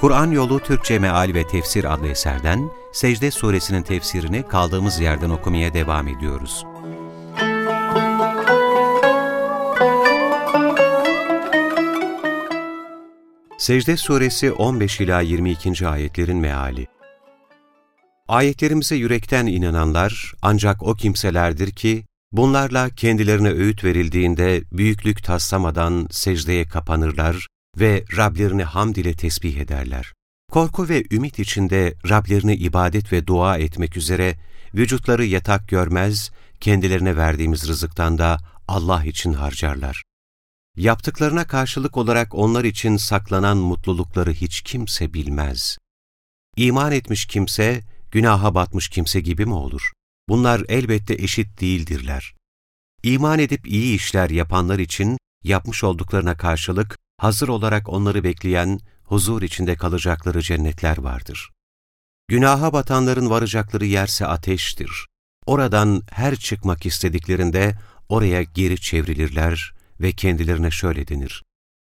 Kur'an Yolu Türkçe Meal ve Tefsir adlı eserden Secde Suresinin tefsirini kaldığımız yerden okumaya devam ediyoruz. Secde Suresi 15 ila 22. ayetlerin meali. Ayetlerimize yürekten inananlar ancak o kimselerdir ki bunlarla kendilerine öğüt verildiğinde büyüklük taslamadan secdeye kapanırlar ve Rablerini hamd ile tesbih ederler. Korku ve ümit içinde Rablerini ibadet ve dua etmek üzere vücutları yatak görmez, kendilerine verdiğimiz rızıktan da Allah için harcarlar. Yaptıklarına karşılık olarak onlar için saklanan mutlulukları hiç kimse bilmez. İman etmiş kimse, günaha batmış kimse gibi mi olur? Bunlar elbette eşit değildirler. İman edip iyi işler yapanlar için yapmış olduklarına karşılık hazır olarak onları bekleyen, huzur içinde kalacakları cennetler vardır. Günaha batanların varacakları yerse ateştir. Oradan her çıkmak istediklerinde oraya geri çevrilirler ve kendilerine şöyle denir.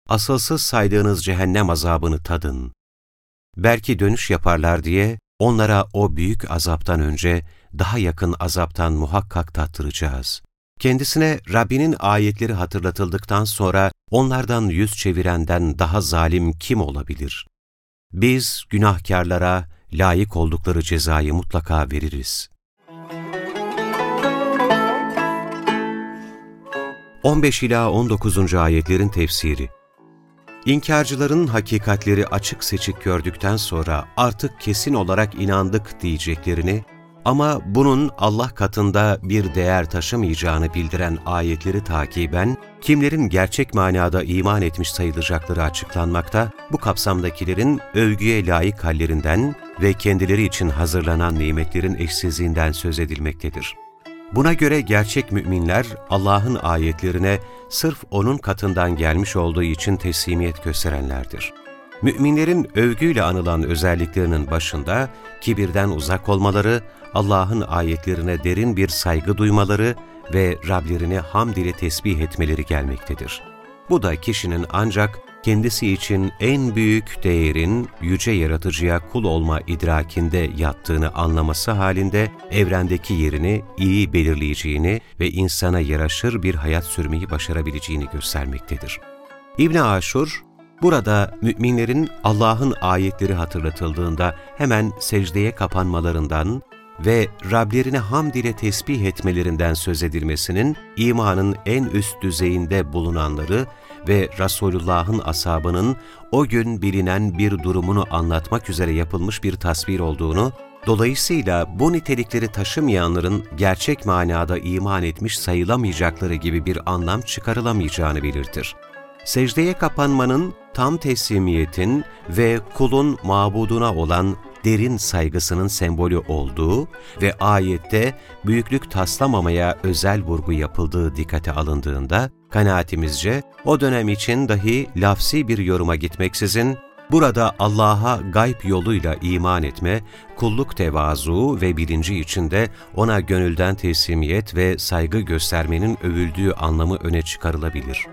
Asılsız saydığınız cehennem azabını tadın. Belki dönüş yaparlar diye onlara o büyük azaptan önce daha yakın azaptan muhakkak tattıracağız. Kendisine Rabbinin ayetleri hatırlatıldıktan sonra onlardan yüz çevirenden daha zalim kim olabilir? Biz günahkarlara layık oldukları cezayı mutlaka veririz. 15 ila 19. ayetlerin tefsiri İnkarcıların hakikatleri açık seçik gördükten sonra artık kesin olarak inandık diyeceklerini ama bunun Allah katında bir değer taşımayacağını bildiren ayetleri takiben, kimlerin gerçek manada iman etmiş sayılacakları açıklanmakta, bu kapsamdakilerin övgüye layık hallerinden ve kendileri için hazırlanan nimetlerin eşsizliğinden söz edilmektedir. Buna göre gerçek müminler Allah'ın ayetlerine sırf O'nun katından gelmiş olduğu için teslimiyet gösterenlerdir. Müminlerin övgüyle anılan özelliklerinin başında kibirden uzak olmaları, Allah'ın ayetlerine derin bir saygı duymaları ve Rablerini hamd ile tesbih etmeleri gelmektedir. Bu da kişinin ancak kendisi için en büyük değerin yüce yaratıcıya kul olma idrakinde yattığını anlaması halinde evrendeki yerini iyi belirleyeceğini ve insana yaraşır bir hayat sürmeyi başarabileceğini göstermektedir. İbn Aşur, burada müminlerin Allah'ın ayetleri hatırlatıldığında hemen secdeye kapanmalarından ve Rablerini hamd ile tesbih etmelerinden söz edilmesinin imanın en üst düzeyinde bulunanları ve Resulullah'ın asabının o gün bilinen bir durumunu anlatmak üzere yapılmış bir tasvir olduğunu, dolayısıyla bu nitelikleri taşımayanların gerçek manada iman etmiş sayılamayacakları gibi bir anlam çıkarılamayacağını belirtir. Secdeye kapanmanın, tam teslimiyetin ve kulun mabuduna olan derin saygısının sembolü olduğu ve ayette büyüklük taslamamaya özel vurgu yapıldığı dikkate alındığında, kanaatimizce o dönem için dahi lafsi bir yoruma gitmeksizin, burada Allah'a gayb yoluyla iman etme, kulluk tevazu ve bilinci içinde ona gönülden teslimiyet ve saygı göstermenin övüldüğü anlamı öne çıkarılabilir.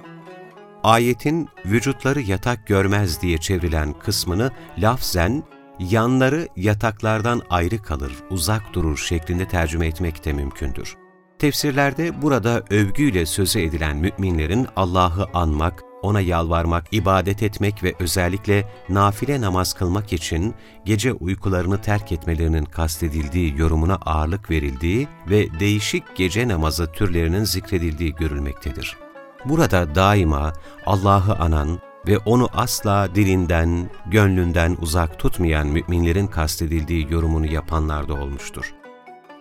Ayetin vücutları yatak görmez diye çevrilen kısmını lafzen yanları yataklardan ayrı kalır, uzak durur şeklinde tercüme etmek de mümkündür. Tefsirlerde burada övgüyle söze edilen müminlerin Allah'ı anmak, ona yalvarmak, ibadet etmek ve özellikle nafile namaz kılmak için gece uykularını terk etmelerinin kastedildiği yorumuna ağırlık verildiği ve değişik gece namazı türlerinin zikredildiği görülmektedir. Burada daima Allah'ı anan, ve onu asla dilinden, gönlünden uzak tutmayan müminlerin kastedildiği yorumunu yapanlar da olmuştur.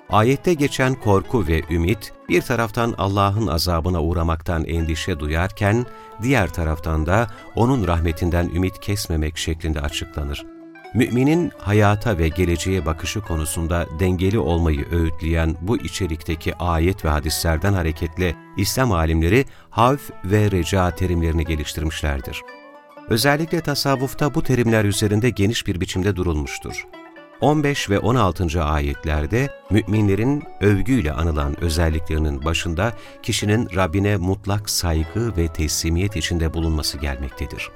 Ayette geçen korku ve ümit, bir taraftan Allah'ın azabına uğramaktan endişe duyarken, diğer taraftan da O'nun rahmetinden ümit kesmemek şeklinde açıklanır. Müminin hayata ve geleceğe bakışı konusunda dengeli olmayı öğütleyen bu içerikteki ayet ve hadislerden hareketle İslam alimleri havf ve reca terimlerini geliştirmişlerdir. Özellikle tasavvufta bu terimler üzerinde geniş bir biçimde durulmuştur. 15 ve 16. ayetlerde müminlerin övgüyle anılan özelliklerinin başında kişinin Rabbine mutlak saygı ve teslimiyet içinde bulunması gelmektedir.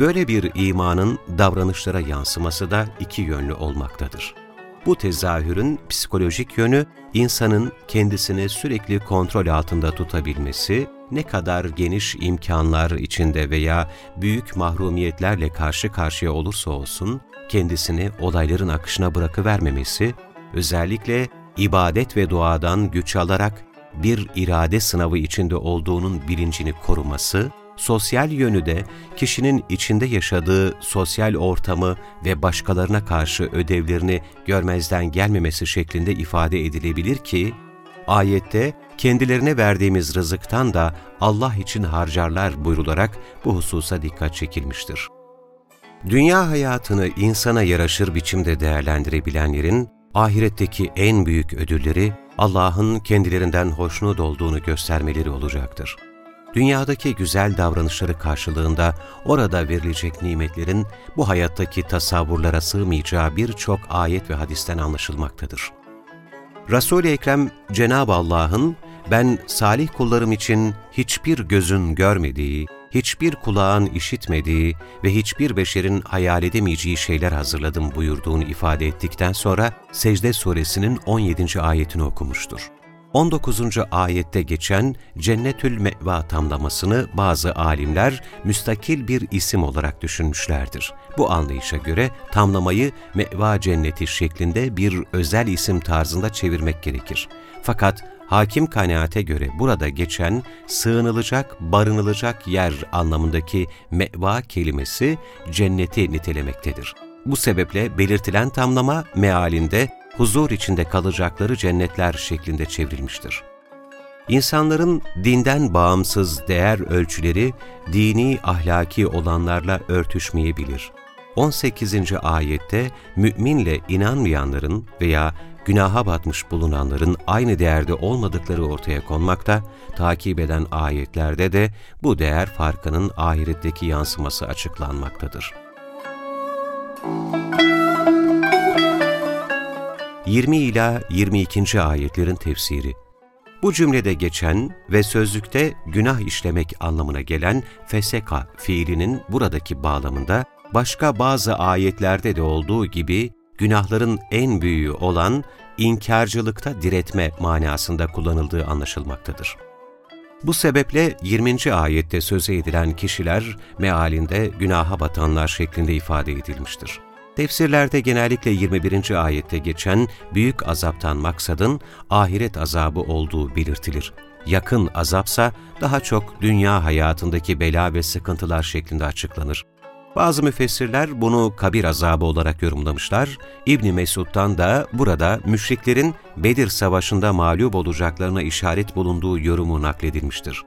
Böyle bir imanın davranışlara yansıması da iki yönlü olmaktadır. Bu tezahürün psikolojik yönü, insanın kendisini sürekli kontrol altında tutabilmesi, ne kadar geniş imkanlar içinde veya büyük mahrumiyetlerle karşı karşıya olursa olsun, kendisini olayların akışına bırakıvermemesi, özellikle ibadet ve duadan güç alarak bir irade sınavı içinde olduğunun bilincini koruması, sosyal yönü de kişinin içinde yaşadığı sosyal ortamı ve başkalarına karşı ödevlerini görmezden gelmemesi şeklinde ifade edilebilir ki, ayette kendilerine verdiğimiz rızıktan da Allah için harcarlar buyrularak bu hususa dikkat çekilmiştir. Dünya hayatını insana yaraşır biçimde değerlendirebilenlerin, ahiretteki en büyük ödülleri Allah'ın kendilerinden hoşnut olduğunu göstermeleri olacaktır. Dünyadaki güzel davranışları karşılığında orada verilecek nimetlerin bu hayattaki tasavvurlara sığmayacağı birçok ayet ve hadisten anlaşılmaktadır. Resul-i Ekrem Cenab-ı Allah'ın ben salih kullarım için hiçbir gözün görmediği, hiçbir kulağın işitmediği ve hiçbir beşerin hayal edemeyeceği şeyler hazırladım buyurduğunu ifade ettikten sonra Secde suresinin 17. ayetini okumuştur. 19. ayette geçen Cennetül Meva tamlamasını bazı alimler müstakil bir isim olarak düşünmüşlerdir. Bu anlayışa göre tamlamayı Meva Cenneti şeklinde bir özel isim tarzında çevirmek gerekir. Fakat hakim kanaate göre burada geçen sığınılacak, barınılacak yer anlamındaki meva kelimesi cenneti nitelemektedir. Bu sebeple belirtilen tamlama mealinde huzur içinde kalacakları cennetler şeklinde çevrilmiştir. İnsanların dinden bağımsız değer ölçüleri dini ahlaki olanlarla örtüşmeyebilir. 18. ayette müminle inanmayanların veya günaha batmış bulunanların aynı değerde olmadıkları ortaya konmakta, takip eden ayetlerde de bu değer farkının ahiretteki yansıması açıklanmaktadır. 20 ila 22. ayetlerin tefsiri bu cümlede geçen ve sözlükte günah işlemek anlamına gelen feseka fiilinin buradaki bağlamında başka bazı ayetlerde de olduğu gibi günahların en büyüğü olan inkarcılıkta diretme manasında kullanıldığı anlaşılmaktadır. Bu sebeple 20. ayette söze edilen kişiler mealinde günaha batanlar şeklinde ifade edilmiştir. Tefsirlerde genellikle 21. ayette geçen büyük azaptan maksadın ahiret azabı olduğu belirtilir. Yakın azapsa daha çok dünya hayatındaki bela ve sıkıntılar şeklinde açıklanır. Bazı müfessirler bunu kabir azabı olarak yorumlamışlar. İbni Mesud'dan da burada müşriklerin Bedir Savaşı'nda mağlup olacaklarına işaret bulunduğu yorumu nakledilmiştir.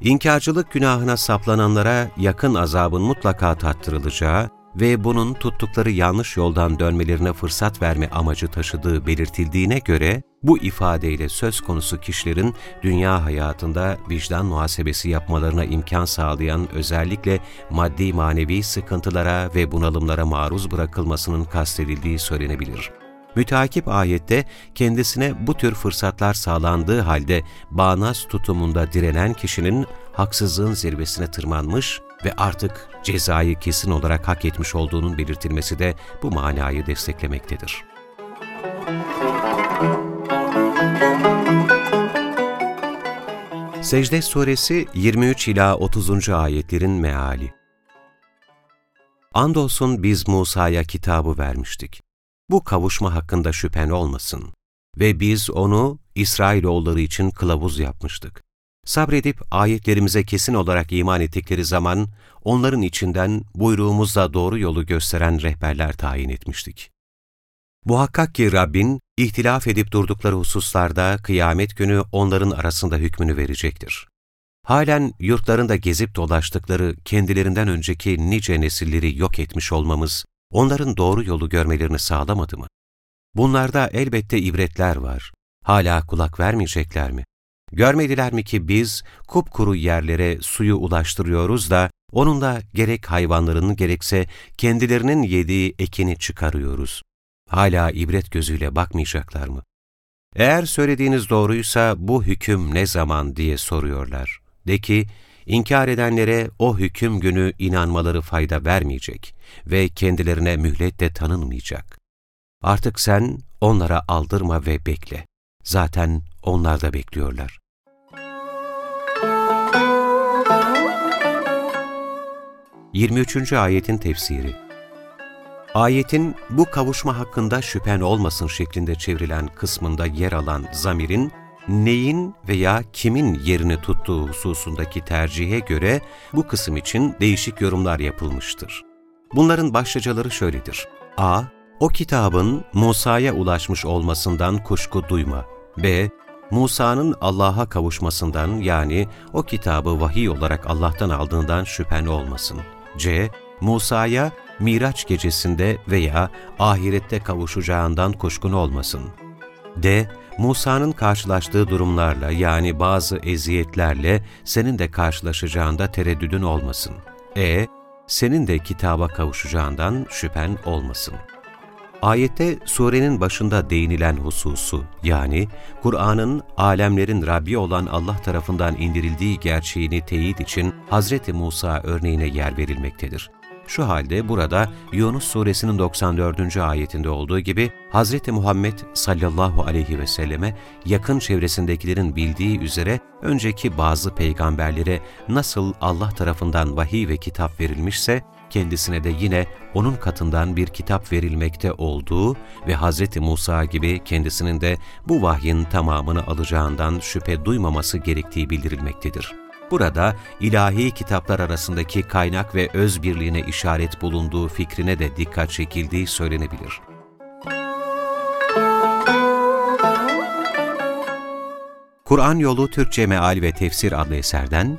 İnkarcılık günahına saplananlara yakın azabın mutlaka tattırılacağı ve bunun tuttukları yanlış yoldan dönmelerine fırsat verme amacı taşıdığı belirtildiğine göre, bu ifadeyle söz konusu kişilerin dünya hayatında vicdan muhasebesi yapmalarına imkan sağlayan özellikle maddi manevi sıkıntılara ve bunalımlara maruz bırakılmasının kastedildiği söylenebilir. Müteakip ayette kendisine bu tür fırsatlar sağlandığı halde bağnaz tutumunda direnen kişinin haksızlığın zirvesine tırmanmış ve artık cezayı kesin olarak hak etmiş olduğunun belirtilmesi de bu manayı desteklemektedir. Secde Suresi 23 ila 30. ayetlerin meali. Andolsun biz Musa'ya kitabı vermiştik. Bu kavuşma hakkında şüphen olmasın. Ve biz onu İsrailoğulları için kılavuz yapmıştık. Sabredip ayetlerimize kesin olarak iman ettikleri zaman onların içinden buyruğumuzla doğru yolu gösteren rehberler tayin etmiştik. Muhakkak ki Rabbin, ihtilaf edip durdukları hususlarda kıyamet günü onların arasında hükmünü verecektir. Halen yurtlarında gezip dolaştıkları kendilerinden önceki nice nesilleri yok etmiş olmamız onların doğru yolu görmelerini sağlamadı mı? Bunlarda elbette ibretler var. Hala kulak vermeyecekler mi? Görmediler mi ki biz kupkuru yerlere suyu ulaştırıyoruz da onunla gerek hayvanların gerekse kendilerinin yediği ekini çıkarıyoruz. Hala ibret gözüyle bakmayacaklar mı? Eğer söylediğiniz doğruysa bu hüküm ne zaman diye soruyorlar. De ki, inkar edenlere o hüküm günü inanmaları fayda vermeyecek ve kendilerine mühlet de tanınmayacak. Artık sen onlara aldırma ve bekle. Zaten onlar da bekliyorlar. Yirmi üçüncü ayetin tefsiri Ayetin bu kavuşma hakkında şüphen olmasın şeklinde çevrilen kısmında yer alan zamirin, neyin veya kimin yerini tuttuğu hususundaki tercihe göre bu kısım için değişik yorumlar yapılmıştır. Bunların başlıcaları şöyledir. a. O kitabın Musa'ya ulaşmış olmasından kuşku duyma. b. Musa'nın Allah'a kavuşmasından yani o kitabı vahiy olarak Allah'tan aldığından şüphen olmasın. c. Musa'ya Miraç gecesinde veya ahirette kavuşacağından kuşkun olmasın. D. Musa'nın karşılaştığı durumlarla yani bazı eziyetlerle senin de karşılaşacağında tereddüdün olmasın. E. Senin de kitaba kavuşacağından şüphen olmasın. Ayette surenin başında değinilen hususu yani Kur'an'ın alemlerin Rabbi olan Allah tarafından indirildiği gerçeğini teyit için Hz. Musa örneğine yer verilmektedir. Şu halde burada Yunus suresinin 94. ayetinde olduğu gibi Hz. Muhammed sallallahu aleyhi ve selleme yakın çevresindekilerin bildiği üzere önceki bazı peygamberlere nasıl Allah tarafından vahiy ve kitap verilmişse kendisine de yine onun katından bir kitap verilmekte olduğu ve Hz. Musa gibi kendisinin de bu vahyin tamamını alacağından şüphe duymaması gerektiği bildirilmektedir. Burada ilahi kitaplar arasındaki kaynak ve öz birliğine işaret bulunduğu fikrine de dikkat çekildiği söylenebilir. Kur'an Yolu Türkçe Meal ve Tefsir adlı eserden